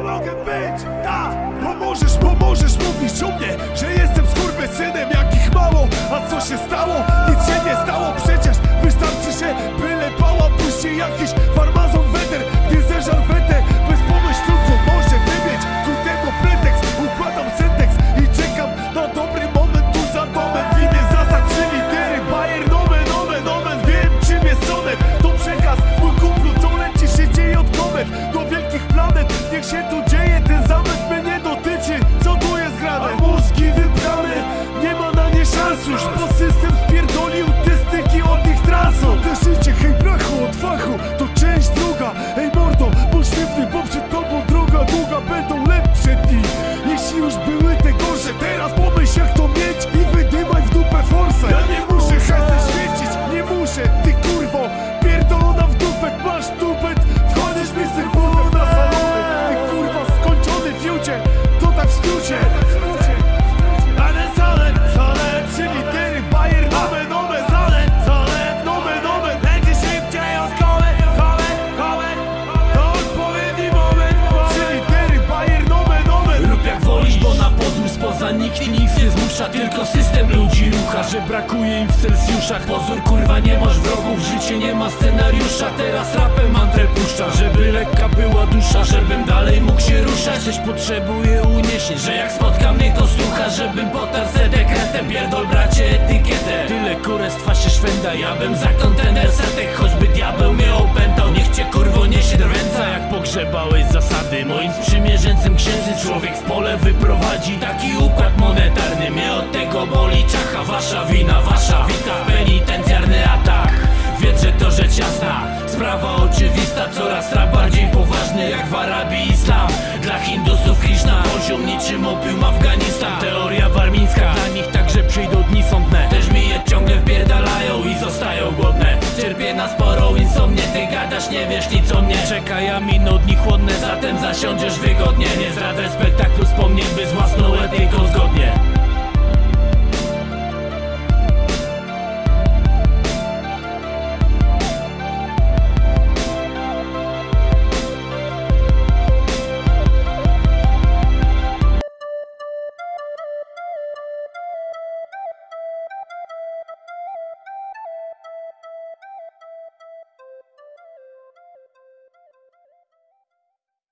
mogę być Ta, pomożesz, pomożesz mówić o mnie Że jestem synem jakich mało A co się stało? Nic się nie stało przecież Wystarczy, że byle pała Puści jakiś w Celsjuszach Pozór kurwa nie masz wrogów, życie nie ma scenariusza. Teraz rapem mantrę puszcza, żeby lekka była dusza Żebym dalej mógł się ruszać, coś potrzebuję uniesień Że jak spotkam mnie to słucha, żebym potarł se dekretem Pierdol bracie etykietę, tyle kurestwa się szwenda Ja bym za kontener setek, choćby diabeł mnie opętał Niech cię kurwo niesie drwęca, jak pogrzebałeś zasady Moim sprzymierzeńcem księży człowiek w pole wyprowadzi. Taki układ monetarny, mnie od tego boli. Czacha Wasza wina, wasza wita, penitencjarny atak. Wiedz, że to rzecz jasna, sprawa oczywista Coraz bardziej poważny jak w Arabii Islam. Dla Hindusów Krishna, poziom niczym opium nie wiesz nic o mnie. Czeka, ja miną dni chłodne, zatem zasiądziesz wygodnie. Nie zdradzę